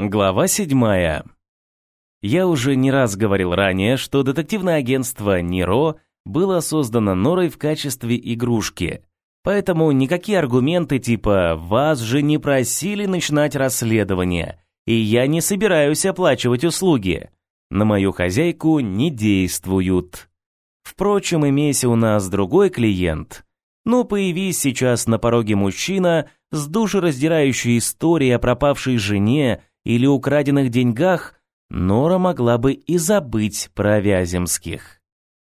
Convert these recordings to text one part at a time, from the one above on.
Глава седьмая. Я уже не раз говорил ранее, что детективное агентство «Неро» было создано Норой в качестве игрушки. Поэтому никакие аргументы типа «вас же не просили начинать расследование» и «я не собираюсь оплачивать услуги» на мою хозяйку не действуют. Впрочем, имейся у нас другой клиент, но появись сейчас на пороге мужчина с душераздирающей историей о пропавшей жене или украденных деньгах, Нора могла бы и забыть про Вяземских.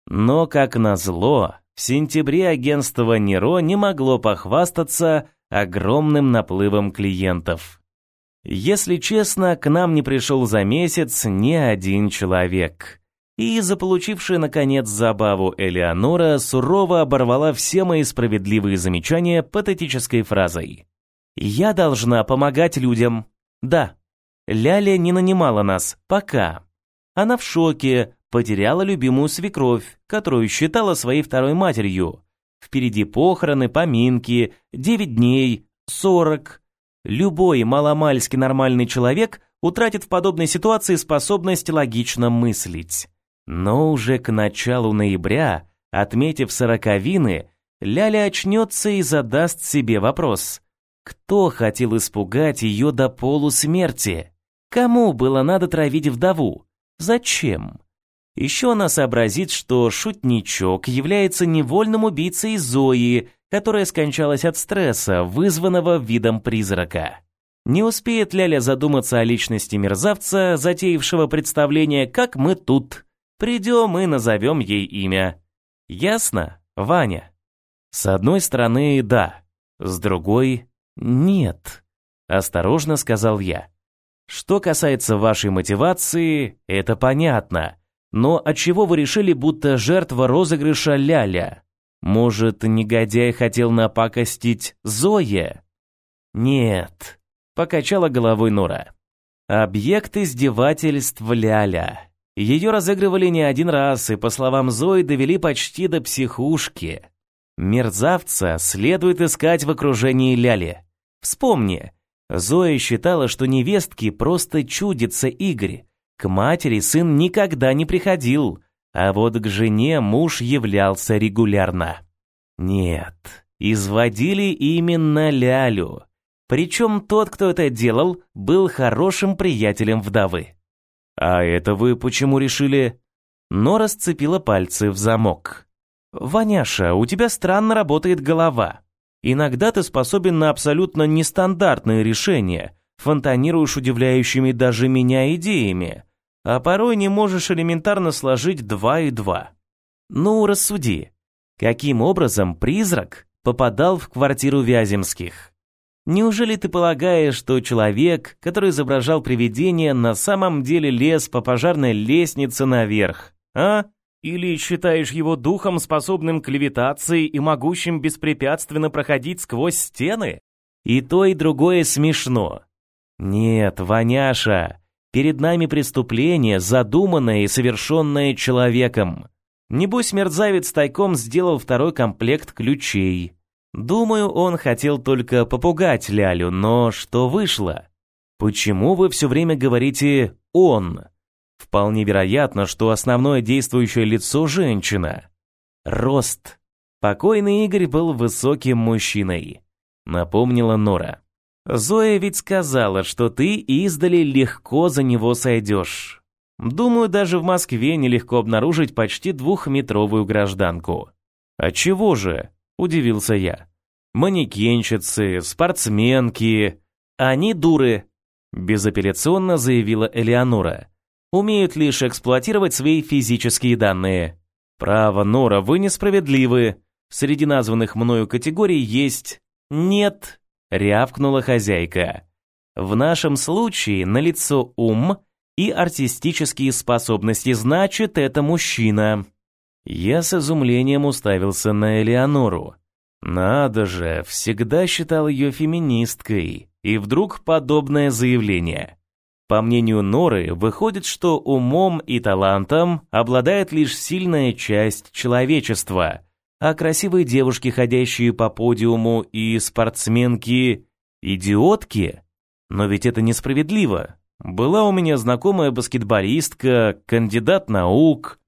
Но, как назло, в сентябре агентство Неро не могло похвастаться огромным наплывом клиентов. Если честно, к нам не пришел за месяц ни один человек. И заполучившая, наконец, забаву Элеонора сурово оборвала все мои справедливые замечания патетической фразой. «Я должна помогать людям. Да, Ляля не нанимала нас, пока. Она в шоке, потеряла любимую свекровь, которую считала своей второй матерью. Впереди похороны, поминки, девять дней, сорок. Любой маломальски нормальный человек утратит в подобной ситуации способность логично мыслить. Но уже к началу ноября, отметив сороковины, Ляля очнется и задаст себе вопрос. Кто хотел испугать ее до полусмерти? Кому было надо травить вдову? Зачем? Еще она сообразит, что шутничок является невольным убийцей Зои, которая скончалась от стресса, вызванного видом призрака. Не успеет Ляля задуматься о личности мерзавца, затеявшего представление, как мы тут. Придем и назовем ей имя. Ясно, Ваня? С одной стороны, да. С другой, нет. Осторожно сказал я. Что касается вашей мотивации, это понятно. Но от чего вы решили, будто жертва розыгрыша Ляля? Может, негодяй хотел напакостить Зое? Нет, покачала головой Нора. Объект издевательств Ляля. Ее разыгрывали не один раз и, по словам Зои, довели почти до психушки. Мерзавца следует искать в окружении Ляли. Вспомни, Зоя считала, что невестке просто чудится Игорь. К матери сын никогда не приходил, а вот к жене муж являлся регулярно. Нет, изводили именно Лялю. Причем тот, кто это делал, был хорошим приятелем вдовы. «А это вы почему решили?» Но расцепила пальцы в замок. «Ваняша, у тебя странно работает голова. Иногда ты способен на абсолютно нестандартные решения, фонтанируешь удивляющими даже меня идеями, а порой не можешь элементарно сложить два и два. Ну, рассуди, каким образом призрак попадал в квартиру Вяземских? Неужели ты полагаешь, что человек, который изображал привидение, на самом деле лез по пожарной лестнице наверх, а? Или считаешь его духом, способным к левитации и могущим беспрепятственно проходить сквозь стены? И то, и другое смешно. Нет, Ваняша, перед нами преступление, задуманное и совершенное человеком. Небось, мерзавец тайком сделал второй комплект ключей. Думаю, он хотел только попугать Лялю, но что вышло? Почему вы все время говорите «он»? Вполне вероятно, что основное действующее лицо – женщина. Рост. Покойный Игорь был высоким мужчиной. Напомнила Нора. Зоя ведь сказала, что ты издали легко за него сойдешь. Думаю, даже в Москве нелегко обнаружить почти двухметровую гражданку. А чего же? Удивился я. Манекенщицы, спортсменки. Они дуры. Безапелляционно заявила Элеонора умеют лишь эксплуатировать свои физические данные. Право, Нора, вы несправедливы. Среди названных мною категорий есть «нет», — рявкнула хозяйка. В нашем случае налицо ум и артистические способности, значит, это мужчина. Я с изумлением уставился на Элеонору. Надо же, всегда считал ее феминисткой. И вдруг подобное заявление. По мнению Норы, выходит, что умом и талантом обладает лишь сильная часть человечества, а красивые девушки, ходящие по подиуму, и спортсменки – идиотки? Но ведь это несправедливо. Была у меня знакомая баскетболистка, кандидат наук.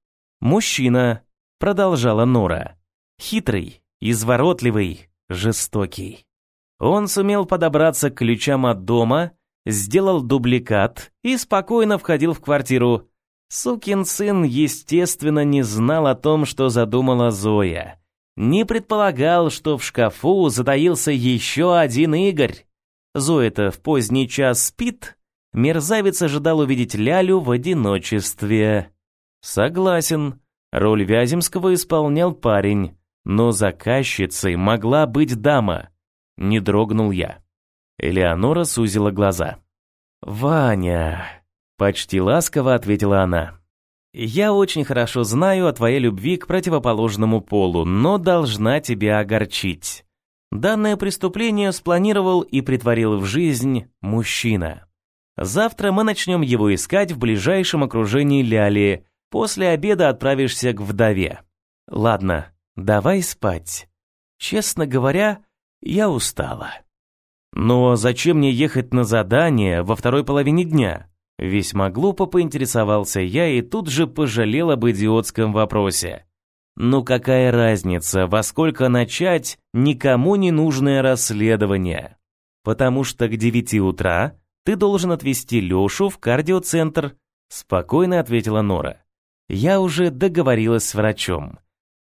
Мужчина, продолжала Нора. Хитрый, изворотливый, жестокий. Он сумел подобраться к ключам от дома, сделал дубликат и спокойно входил в квартиру. Сукин сын, естественно, не знал о том, что задумала Зоя. Не предполагал, что в шкафу затаился еще один Игорь. Зоя-то в поздний час спит, мерзавец ожидал увидеть Лялю в одиночестве. Согласен, роль Вяземского исполнял парень, но заказчицей могла быть дама. Не дрогнул я. Элеонора сузила глаза. «Ваня», — почти ласково ответила она. «Я очень хорошо знаю о твоей любви к противоположному полу, но должна тебя огорчить. Данное преступление спланировал и притворил в жизнь мужчина. Завтра мы начнем его искать в ближайшем окружении Ляли. После обеда отправишься к вдове. Ладно, давай спать. Честно говоря, я устала. Но зачем мне ехать на задание во второй половине дня? Весьма глупо поинтересовался я и тут же пожалел об идиотском вопросе. Ну какая разница, во сколько начать никому не нужное расследование? Потому что к девяти утра ты должен отвезти Лёшу в кардиоцентр, спокойно ответила Нора. Я уже договорилась с врачом.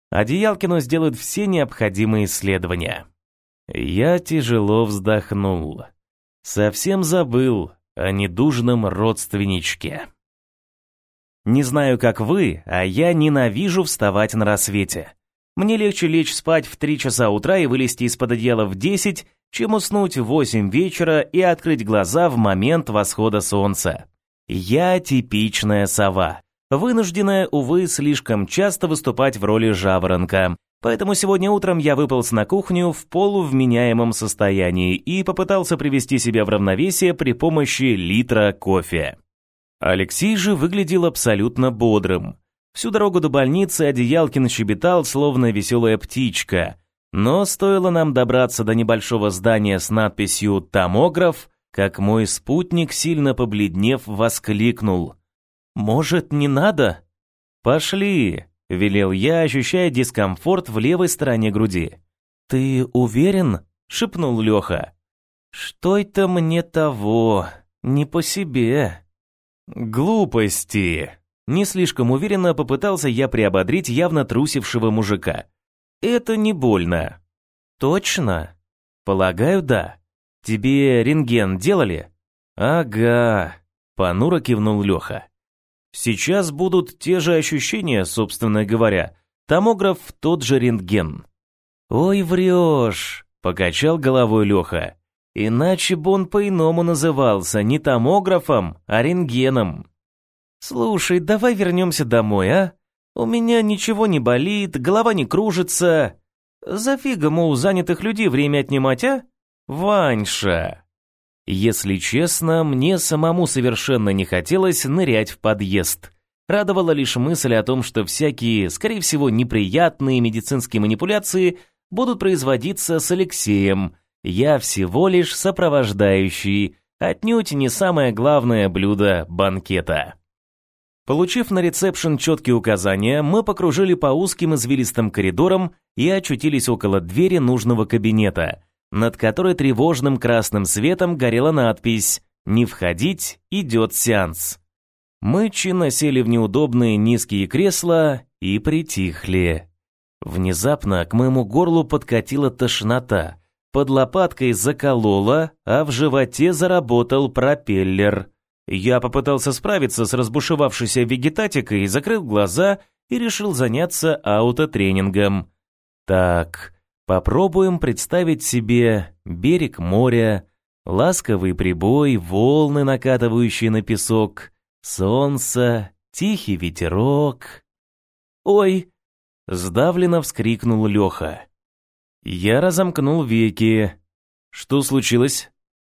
Одеялкину сделают все необходимые исследования. Я тяжело вздохнул. Совсем забыл о недужном родственничке. Не знаю, как вы, а я ненавижу вставать на рассвете. Мне легче лечь спать в три часа утра и вылезти из-под одеяла в десять, чем уснуть в восемь вечера и открыть глаза в момент восхода солнца. Я типичная сова, вынужденная, увы, слишком часто выступать в роли жаворонка. Поэтому сегодня утром я выполз на кухню в полувменяемом состоянии и попытался привести себя в равновесие при помощи литра кофе. Алексей же выглядел абсолютно бодрым. Всю дорогу до больницы Одеялкин щебетал, словно веселая птичка, но стоило нам добраться до небольшого здания с надписью «Томограф», как мой спутник, сильно побледнев, воскликнул. «Может, не надо?» «Пошли», — велел я, ощущая дискомфорт в левой стороне груди. «Ты уверен?» — шепнул Леха. «Что это мне того? Не по себе». «Глупости!» Не слишком уверенно попытался я приободрить явно трусившего мужика. Это не больно. Точно? Полагаю, да. Тебе рентген делали? Ага, понуро кивнул Леха. Сейчас будут те же ощущения, собственно говоря. Томограф тот же рентген. Ой, врешь, покачал головой Леха. Иначе бы он по-иному назывался, не томографом, а рентгеном. Слушай, давай вернемся домой, а? У меня ничего не болит, голова не кружится. Зафига, мол, занятых людей время отнимать, а? Ваньша. Если честно, мне самому совершенно не хотелось нырять в подъезд. Радовала лишь мысль о том, что всякие, скорее всего, неприятные медицинские манипуляции будут производиться с Алексеем. Я всего лишь сопровождающий, отнюдь не самое главное блюдо банкета. Получив на ресепшн четкие указания, мы покружили по узким извилистым коридорам и очутились около двери нужного кабинета, над которой тревожным красным светом горела надпись «Не входить, идет сеанс». Мы чинно сели в неудобные низкие кресла и притихли. Внезапно к моему горлу подкатила тошнота, под лопаткой заколола, а в животе заработал пропеллер – я попытался справиться с разбушевавшейся вегетатикой, закрыл глаза и решил заняться аутотренингом. Так, попробуем представить себе берег моря, ласковый прибой, волны, накатывающие на песок, солнце, тихий ветерок. «Ой!» — сдавленно вскрикнул Леха. Я разомкнул веки. Что случилось?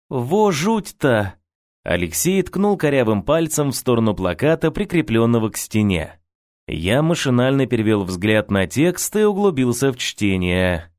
«Во жуть-то!» Алексей ткнул корявым пальцем в сторону плаката, прикрепленного к стене. Я машинально перевел взгляд на текст и углубился в чтение.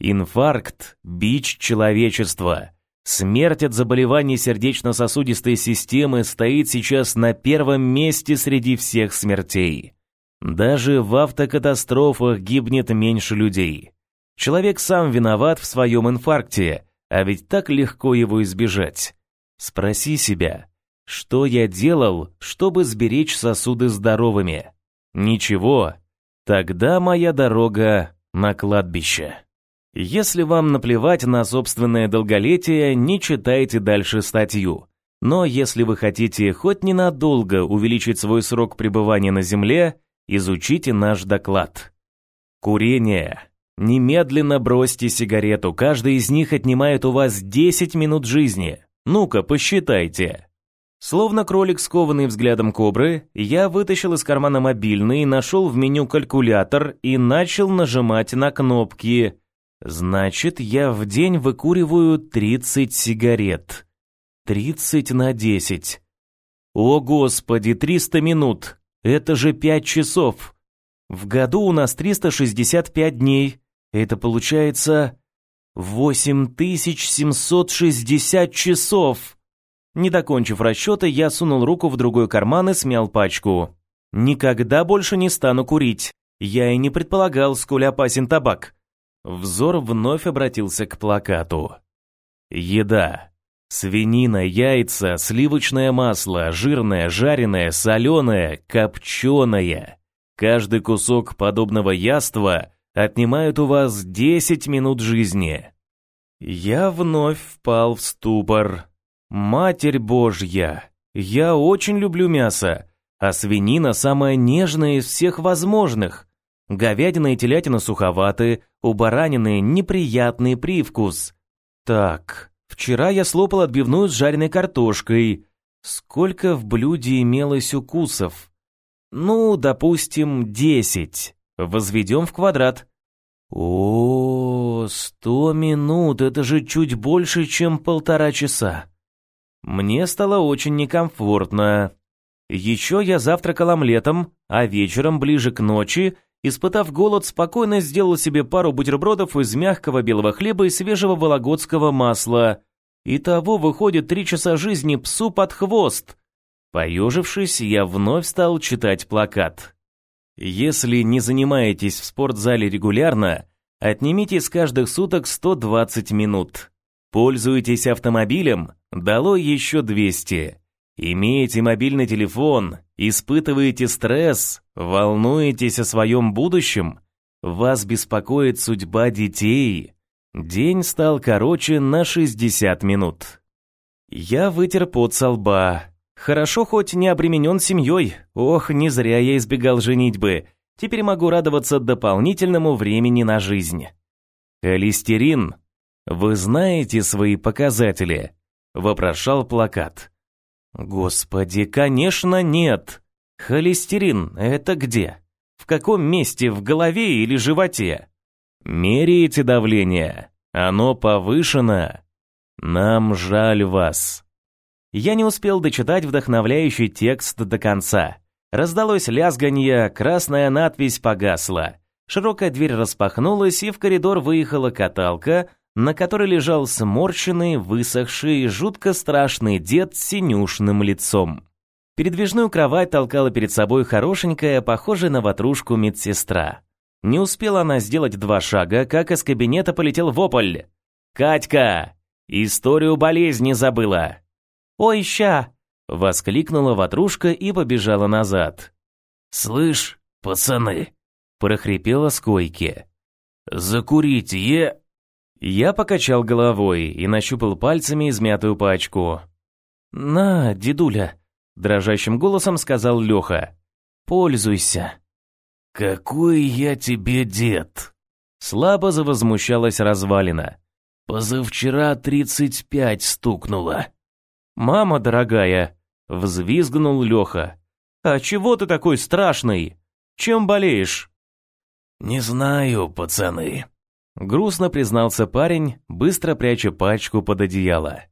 Инфаркт – бич человечества. Смерть от заболеваний сердечно-сосудистой системы стоит сейчас на первом месте среди всех смертей. Даже в автокатастрофах гибнет меньше людей. Человек сам виноват в своем инфаркте, а ведь так легко его избежать. Спроси себя, что я делал, чтобы сберечь сосуды здоровыми? Ничего. Тогда моя дорога на кладбище. Если вам наплевать на собственное долголетие, не читайте дальше статью. Но если вы хотите хоть ненадолго увеличить свой срок пребывания на Земле, изучите наш доклад. Курение. Немедленно бросьте сигарету, каждый из них отнимает у вас 10 минут жизни. Ну-ка, посчитайте. Словно кролик, скованный взглядом кобры, я вытащил из кармана мобильный, нашел в меню калькулятор и начал нажимать на кнопки. Значит, я в день выкуриваю 30 сигарет. 30 на 10. О, господи, 300 минут. Это же 5 часов. В году у нас 365 дней. Это получается 8760 часов. Не докончив расчета, я сунул руку в другой карман и смял пачку. Никогда больше не стану курить. Я и не предполагал, сколь опасен табак. Взор вновь обратился к плакату. Еда. Свинина, яйца, сливочное масло, жирное, жареное, соленое, копченое. Каждый кусок подобного яства отнимает у вас 10 минут жизни. Я вновь впал в ступор. Матерь Божья, я очень люблю мясо, а свинина самая нежная из всех возможных. Говядина и телятина суховаты, у баранины неприятный привкус. Так, вчера я слопал отбивную с жареной картошкой. Сколько в блюде имелось укусов? Ну, допустим, десять. Возведем в квадрат. О, сто минут, это же чуть больше, чем полтора часа. Мне стало очень некомфортно. Еще я завтракал омлетом, а вечером, ближе к ночи, испытав голод, спокойно сделал себе пару бутербродов из мягкого белого хлеба и свежего вологодского масла. Итого выходит три часа жизни псу под хвост. Поежившись, я вновь стал читать плакат. Если не занимаетесь в спортзале регулярно, отнимите с каждых суток 120 минут. Пользуетесь автомобилем? Дало еще 200. Имеете мобильный телефон? Испытываете стресс? Волнуетесь о своем будущем? Вас беспокоит судьба детей? День стал короче на 60 минут. Я вытер пот со лба. Хорошо хоть не обременен семьей. Ох, не зря я избегал женитьбы. Теперь могу радоваться дополнительному времени на жизнь. Холестерин «Вы знаете свои показатели?» – вопрошал плакат. «Господи, конечно, нет! Холестерин – это где? В каком месте, в голове или животе? Меряете давление? Оно повышено? Нам жаль вас!» Я не успел дочитать вдохновляющий текст до конца. Раздалось лязганье, красная надпись погасла. Широкая дверь распахнулась, и в коридор выехала каталка, на которой лежал сморщенный, высохший, жутко страшный дед с синюшным лицом. Передвижную кровать толкала перед собой хорошенькая, похожая на ватрушку медсестра. Не успела она сделать два шага, как из кабинета полетел вопль. «Катька! Историю болезни забыла!» «Ой, ща!» — воскликнула ватрушка и побежала назад. «Слышь, пацаны!» — прохрипела с койки. «Закурить е...» Я покачал головой и нащупал пальцами измятую пачку. «На, дедуля», — дрожащим голосом сказал Леха. «Пользуйся». «Какой я тебе дед!» Слабо завозмущалась развалина. «Позавчера тридцать пять стукнуло». «Мама дорогая», — взвизгнул Леха. «А чего ты такой страшный? Чем болеешь?» «Не знаю, пацаны», Грустно признался парень, быстро пряча пачку под одеяло.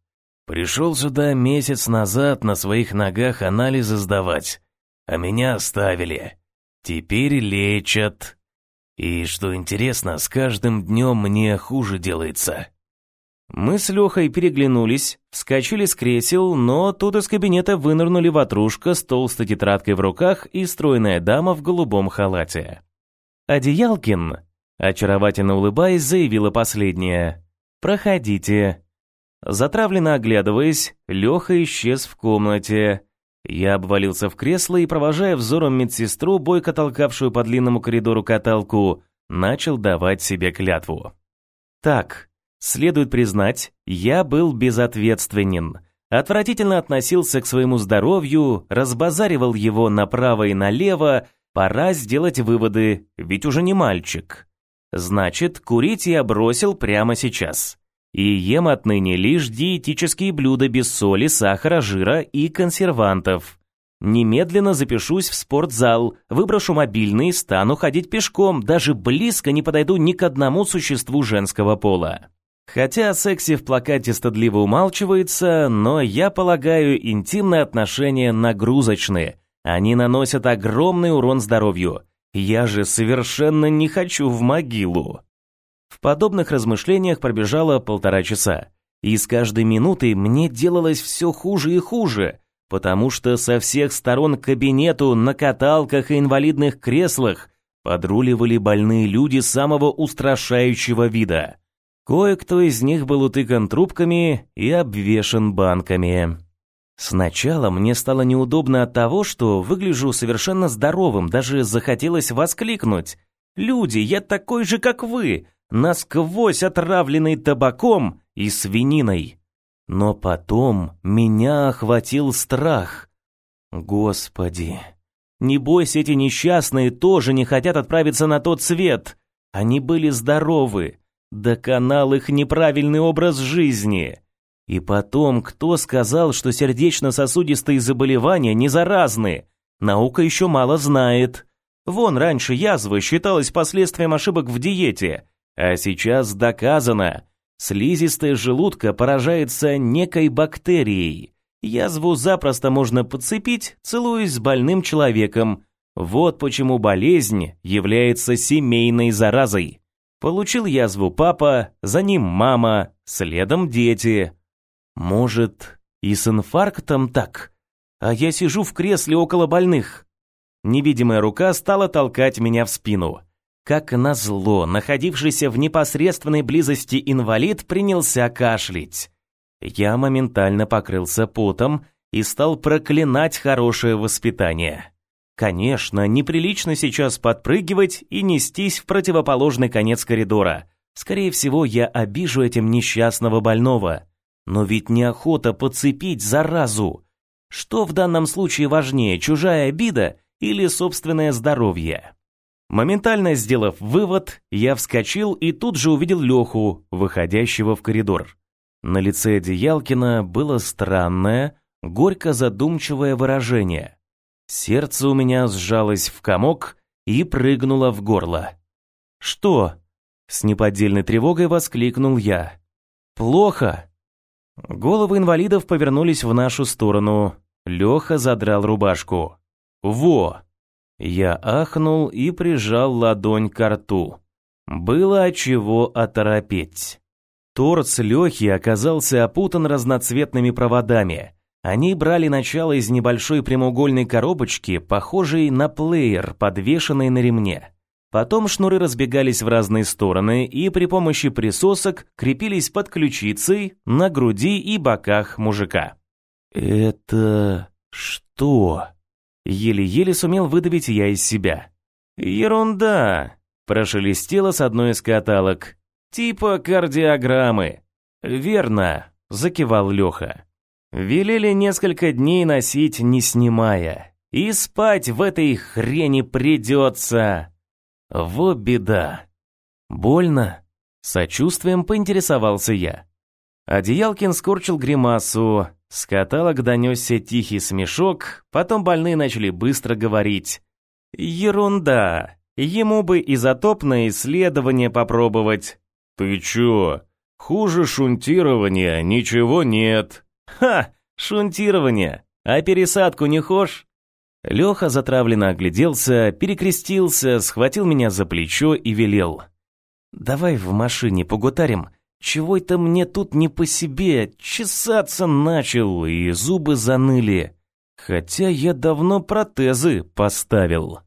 Пришел сюда месяц назад на своих ногах анализы сдавать, а меня оставили. Теперь лечат. И что интересно, с каждым днем мне хуже делается. Мы с Лехой переглянулись, вскочили с кресел, но тут из кабинета вынырнули ватрушка с толстой тетрадкой в руках и стройная дама в голубом халате. «Одеялкин», очаровательно улыбаясь, заявила последняя. «Проходите». Затравленно оглядываясь, Леха исчез в комнате. Я обвалился в кресло и, провожая взором медсестру, бойко толкавшую по длинному коридору каталку, начал давать себе клятву. Так, следует признать, я был безответственен. Отвратительно относился к своему здоровью, разбазаривал его направо и налево, пора сделать выводы, ведь уже не мальчик. Значит, курить я бросил прямо сейчас. И ем отныне лишь диетические блюда без соли, сахара, жира и консервантов. Немедленно запишусь в спортзал, выброшу мобильный, стану ходить пешком, даже близко не подойду ни к одному существу женского пола. Хотя о сексе в плакате стыдливо умалчивается, но я полагаю, интимные отношения нагрузочные. Они наносят огромный урон здоровью. Я же совершенно не хочу в могилу. В подобных размышлениях пробежало полтора часа. И с каждой минутой мне делалось все хуже и хуже – потому что со всех сторон к кабинету на каталках и инвалидных креслах подруливали больные люди самого устрашающего вида. Кое-кто из них был утыкан трубками и обвешан банками. Сначала мне стало неудобно от того, что выгляжу совершенно здоровым, даже захотелось воскликнуть. «Люди, я такой же, как вы, насквозь отравленный табаком и свининой». Но потом меня охватил страх. Господи, не бойся, эти несчастные тоже не хотят отправиться на тот свет. Они были здоровы, доконал их неправильный образ жизни. И потом, кто сказал, что сердечно-сосудистые заболевания не заразны? Наука еще мало знает. Вон раньше язва считалась последствием ошибок в диете, а сейчас доказано – Слизистая желудка поражается некой бактерией. Язву запросто можно подцепить, целуясь с больным человеком. Вот почему болезнь является семейной заразой. Получил язву папа, за ним мама, следом дети. Может, и с инфарктом так? А я сижу в кресле около больных. Невидимая рука стала толкать меня в спину. Как назло, находившийся в непосредственной близости инвалид принялся кашлять. Я моментально покрылся потом и стал проклинать хорошее воспитание. Конечно, неприлично сейчас подпрыгивать и нестись в противоположный конец коридора. Скорее всего, я обижу этим несчастного больного. Но ведь неохота подцепить заразу. Что в данном случае важнее, чужая обида или собственное здоровье? Моментально сделав вывод, я вскочил и тут же увидел Леху, выходящего в коридор. На лице Одеялкина было странное, горько задумчивое выражение. Сердце у меня сжалось в комок и прыгнуло в горло. «Что?» — с неподдельной тревогой воскликнул я. «Плохо!» Головы инвалидов повернулись в нашу сторону. Леха задрал рубашку. «Во!» Я ахнул и прижал ладонь к рту. Было от чего оторопеть. Торс Лехи оказался опутан разноцветными проводами. Они брали начало из небольшой прямоугольной коробочки, похожей на плеер, подвешенной на ремне. Потом шнуры разбегались в разные стороны и при помощи присосок крепились под ключицей, на груди и боках мужика. «Это что?» Еле-еле сумел выдавить я из себя. «Ерунда!» – прошелестело с одной из каталог. «Типа кардиограммы». «Верно», – закивал Леха. «Велели несколько дней носить, не снимая. И спать в этой хрени придется. Вот беда». «Больно?» – сочувствием поинтересовался я. Одеялкин скорчил гримасу, с каталог донесся тихий смешок, потом больные начали быстро говорить. «Ерунда! Ему бы изотопное исследование попробовать». «Ты чё? Хуже шунтирования ничего нет». «Ха! Шунтирование! А пересадку не хошь?» Леха затравленно огляделся, перекрестился, схватил меня за плечо и велел. «Давай в машине погутарим. Чего это мне тут не по себе, чесаться начал, и зубы заныли. Хотя я давно протезы поставил.